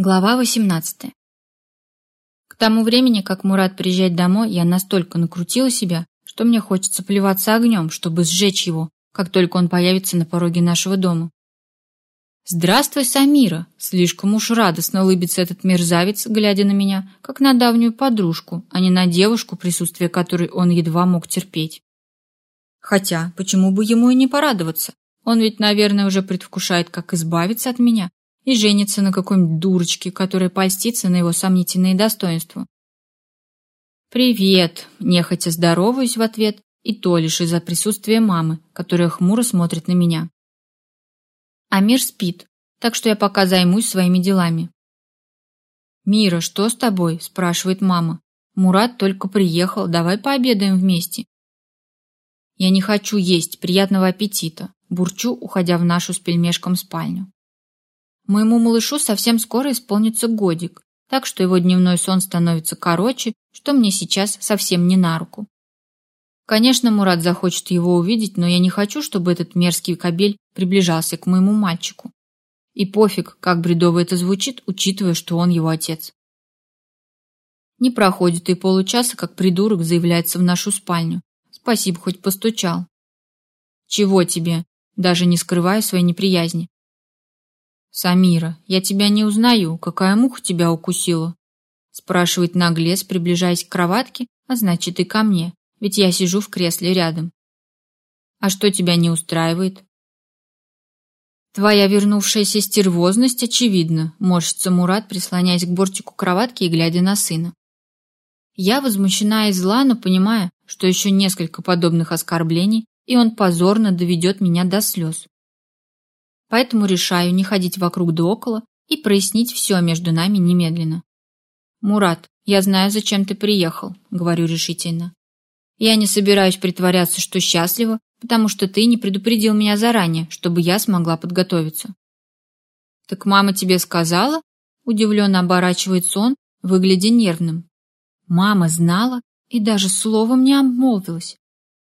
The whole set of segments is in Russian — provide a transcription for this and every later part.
Глава 18. К тому времени, как Мурат приезжает домой, я настолько накрутила себя, что мне хочется плеваться огнем, чтобы сжечь его, как только он появится на пороге нашего дома. «Здравствуй, Самира!» Слишком уж радостно улыбится этот мерзавец, глядя на меня, как на давнюю подружку, а не на девушку, присутствие которой он едва мог терпеть. Хотя, почему бы ему и не порадоваться? Он ведь, наверное, уже предвкушает, как избавиться от меня и женится на какой-нибудь дурочке, которая польстится на его сомнительные достоинства. «Привет!» – нехотя здороваюсь в ответ, и то лишь из-за присутствия мамы, которая хмуро смотрит на меня. Амир спит, так что я пока займусь своими делами. «Мира, что с тобой?» – спрашивает мама. «Мурат только приехал, давай пообедаем вместе». «Я не хочу есть, приятного аппетита», – бурчу, уходя в нашу с пельмешком спальню. Моему малышу совсем скоро исполнится годик, так что его дневной сон становится короче, что мне сейчас совсем не на руку. Конечно, Мурат захочет его увидеть, но я не хочу, чтобы этот мерзкий кобель приближался к моему мальчику. И пофиг, как бредово это звучит, учитывая, что он его отец. Не проходит и получаса, как придурок заявляется в нашу спальню. Спасибо, хоть постучал. Чего тебе? Даже не скрывая своей неприязни. «Самира, я тебя не узнаю. Какая муха тебя укусила?» Спрашивает наглец, приближаясь к кроватке, а значит и ко мне, ведь я сижу в кресле рядом. «А что тебя не устраивает?» «Твоя вернувшаяся стервозность очевидна», морщится Мурат, прислоняясь к бортику кроватки и глядя на сына. Я возмущена и зла, но понимая, что еще несколько подобных оскорблений, и он позорно доведет меня до слез поэтому решаю не ходить вокруг да около и прояснить все между нами немедленно. «Мурат, я знаю, зачем ты приехал», — говорю решительно. «Я не собираюсь притворяться, что счастлива, потому что ты не предупредил меня заранее, чтобы я смогла подготовиться». «Так мама тебе сказала?» — удивленно оборачивается он, выглядя нервным. «Мама знала и даже словом не обмолвилась.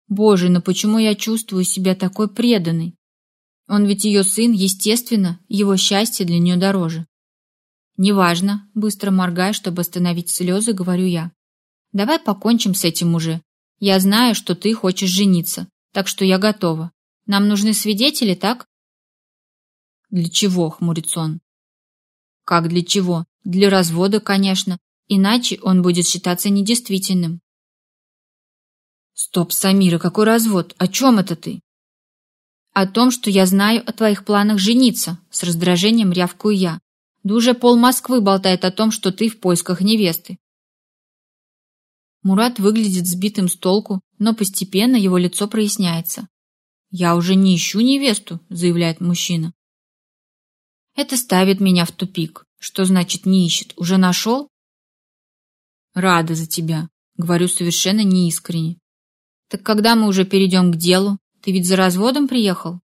Боже, но почему я чувствую себя такой преданной? Он ведь ее сын, естественно, его счастье для нее дороже. «Неважно», — быстро моргая, чтобы остановить слезы, говорю я. «Давай покончим с этим уже. Я знаю, что ты хочешь жениться, так что я готова. Нам нужны свидетели, так?» «Для чего?» — хмурится он. «Как для чего? Для развода, конечно. Иначе он будет считаться недействительным». «Стоп, Самира, какой развод? О чем это ты?» «О том, что я знаю о твоих планах жениться», — с раздражением рявкую я. «Да уже пол Москвы болтает о том, что ты в поисках невесты». Мурат выглядит сбитым с толку, но постепенно его лицо проясняется. «Я уже не ищу невесту», — заявляет мужчина. Это ставит меня в тупик. Что значит не ищет? Уже нашел? Рада за тебя, говорю совершенно неискренне. Так когда мы уже перейдем к делу? Ты ведь за разводом приехал?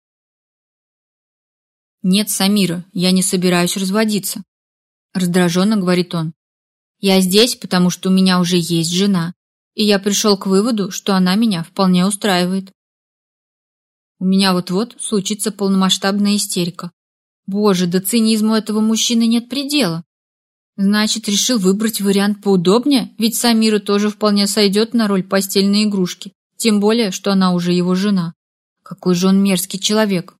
Нет, Самира, я не собираюсь разводиться. Раздраженно говорит он. Я здесь, потому что у меня уже есть жена, и я пришел к выводу, что она меня вполне устраивает. У меня вот-вот случится полномасштабная истерика. Боже, до цинизму этого мужчины нет предела. Значит, решил выбрать вариант поудобнее, ведь Самира тоже вполне сойдет на роль постельной игрушки, тем более, что она уже его жена. Какой же он мерзкий человек.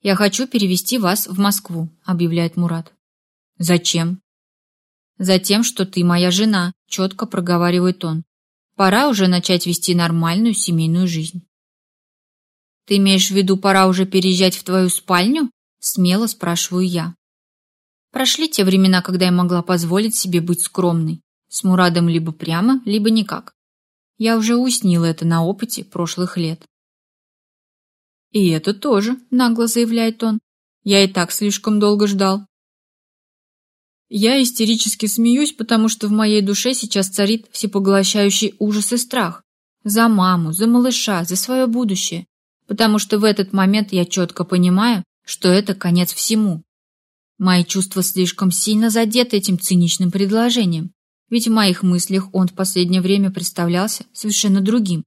Я хочу перевести вас в Москву, объявляет Мурат. Зачем? Затем, что ты моя жена, четко проговаривает он. Пора уже начать вести нормальную семейную жизнь. Ты имеешь в виду, пора уже переезжать в твою спальню? Смело спрашиваю я. Прошли те времена, когда я могла позволить себе быть скромной. С Мурадом либо прямо, либо никак. Я уже уяснила это на опыте прошлых лет. «И это тоже», — нагло заявляет он. «Я и так слишком долго ждал». Я истерически смеюсь, потому что в моей душе сейчас царит всепоглощающий ужас и страх. За маму, за малыша, за свое будущее. Потому что в этот момент я четко понимаю, что это конец всему. Мои чувства слишком сильно задеты этим циничным предложением. Ведь в моих мыслях он в последнее время представлялся совершенно другим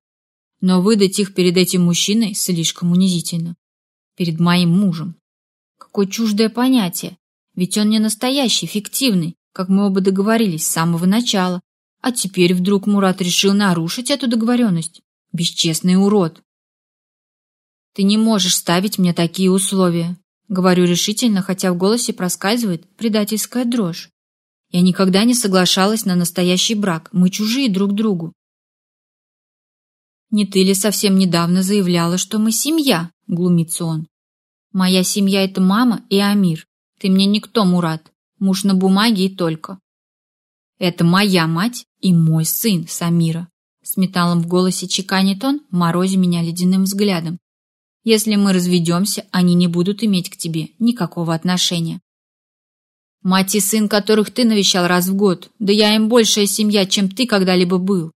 но выдать их перед этим мужчиной слишком унизительно. Перед моим мужем. Какое чуждое понятие. Ведь он не настоящий, фиктивный, как мы оба договорились с самого начала. А теперь вдруг Мурат решил нарушить эту договоренность. Бесчестный урод. Ты не можешь ставить мне такие условия. Говорю решительно, хотя в голосе проскальзывает предательская дрожь. Я никогда не соглашалась на настоящий брак. Мы чужие друг другу. Не ты ли совсем недавно заявляла, что мы семья? Глумится он. Моя семья — это мама и Амир. Ты мне никто, Мурат. Муж на бумаге и только. Это моя мать и мой сын, Самира. С металлом в голосе чеканит он, морозя меня ледяным взглядом. Если мы разведемся, они не будут иметь к тебе никакого отношения. Мать и сын, которых ты навещал раз в год, да я им большая семья, чем ты когда-либо был.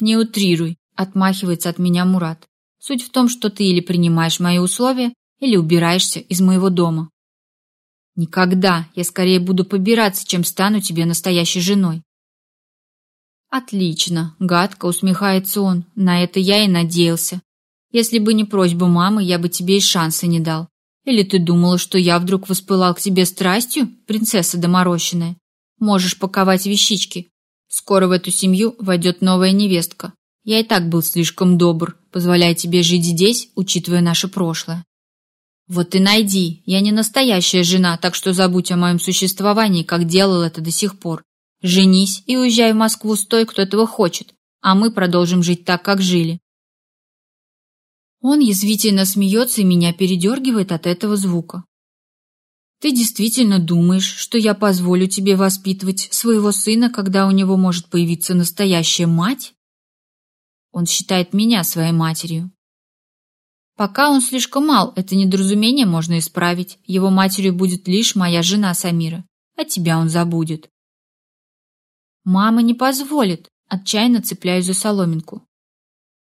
Не утрируй, отмахивается от меня Мурат. Суть в том, что ты или принимаешь мои условия, или убираешься из моего дома. Никогда. Я скорее буду побираться, чем стану тебе настоящей женой. Отлично, гадко усмехается он. На это я и надеялся. Если бы не просьба мамы, я бы тебе и шанса не дал. Или ты думала, что я вдруг воспылал к тебе страстью, принцесса доморощенная? Можешь паковать вещички. Скоро в эту семью войдет новая невестка. Я и так был слишком добр, позволяя тебе жить здесь, учитывая наше прошлое. Вот и найди. Я не настоящая жена, так что забудь о моем существовании, как делал это до сих пор. Женись и уезжай в Москву с той, кто этого хочет, а мы продолжим жить так, как жили. Он язвительно смеется и меня передергивает от этого звука. Ты действительно думаешь, что я позволю тебе воспитывать своего сына, когда у него может появиться настоящая мать? Он считает меня своей матерью. Пока он слишком мал, это недоразумение можно исправить. Его матерью будет лишь моя жена Самира, а тебя он забудет. Мама не позволит, отчаянно цепляюсь за соломинку.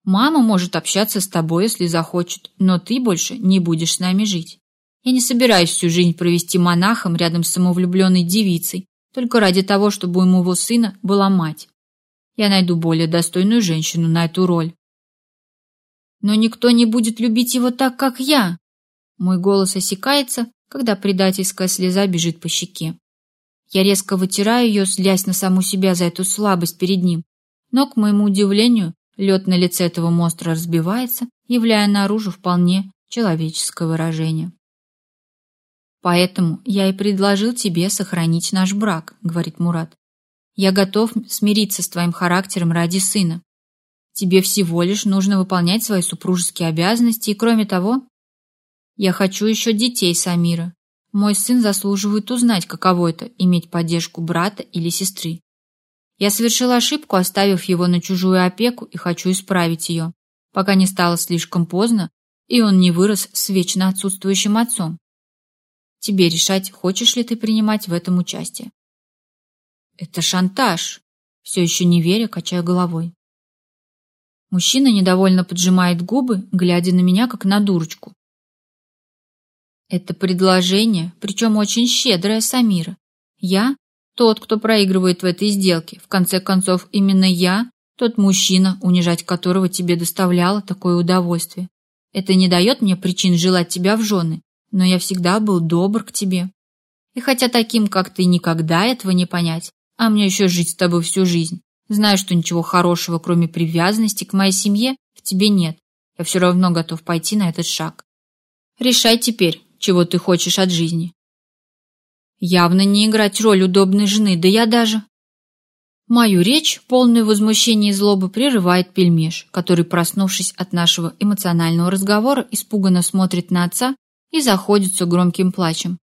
Мама может общаться с тобой, если захочет, но ты больше не будешь с нами жить. Я не собираюсь всю жизнь провести монахом рядом с самовлюбленной девицей, только ради того, чтобы у моего сына была мать. Я найду более достойную женщину на эту роль. Но никто не будет любить его так, как я. Мой голос осекается, когда предательская слеза бежит по щеке. Я резко вытираю ее, злясь на саму себя за эту слабость перед ним. Но, к моему удивлению, Лед на лице этого монстра разбивается, являя наружу вполне человеческое выражение. «Поэтому я и предложил тебе сохранить наш брак», — говорит Мурат. «Я готов смириться с твоим характером ради сына. Тебе всего лишь нужно выполнять свои супружеские обязанности, и кроме того, я хочу еще детей Самира. Мой сын заслуживает узнать, каково это — иметь поддержку брата или сестры. Я совершила ошибку, оставив его на чужую опеку, и хочу исправить ее, пока не стало слишком поздно, и он не вырос с вечно отсутствующим отцом. Тебе решать, хочешь ли ты принимать в этом участие. Это шантаж. Все еще не веря, качаю головой. Мужчина недовольно поджимает губы, глядя на меня, как на дурочку. Это предложение, причем очень щедрое Самира. Я тот, кто проигрывает в этой сделке. В конце концов, именно я, тот мужчина, унижать которого тебе доставляло такое удовольствие. Это не дает мне причин желать тебя в жены, но я всегда был добр к тебе. И хотя таким, как ты, никогда этого не понять, а мне еще жить с тобой всю жизнь, знаю, что ничего хорошего, кроме привязанности к моей семье, в тебе нет. Я все равно готов пойти на этот шаг. Решай теперь, чего ты хочешь от жизни. Явно не играть роль удобной жены, да я даже... Мою речь, полную возмущения и злобы, прерывает пельмеш, который, проснувшись от нашего эмоционального разговора, испуганно смотрит на отца и заходится громким плачем.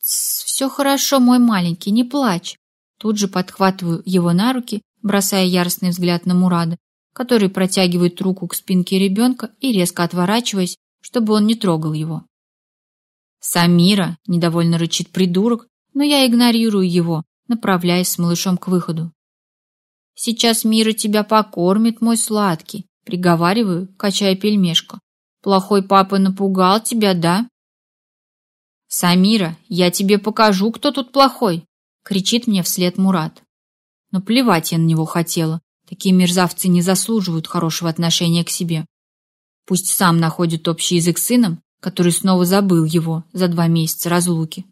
«Все хорошо, мой маленький, не плачь!» Тут же подхватываю его на руки, бросая яростный взгляд на Мурада, который протягивает руку к спинке ребенка и резко отворачиваясь, чтобы он не трогал его. «Самира!» – недовольно рычит придурок, но я игнорирую его, направляясь с малышом к выходу. «Сейчас Мира тебя покормит, мой сладкий», – приговариваю, качая пельмешка. «Плохой папа напугал тебя, да?» «Самира, я тебе покажу, кто тут плохой!» — кричит мне вслед Мурат. Но плевать я на него хотела. Такие мерзавцы не заслуживают хорошего отношения к себе. Пусть сам находит общий язык с сыном, который снова забыл его за два месяца разлуки.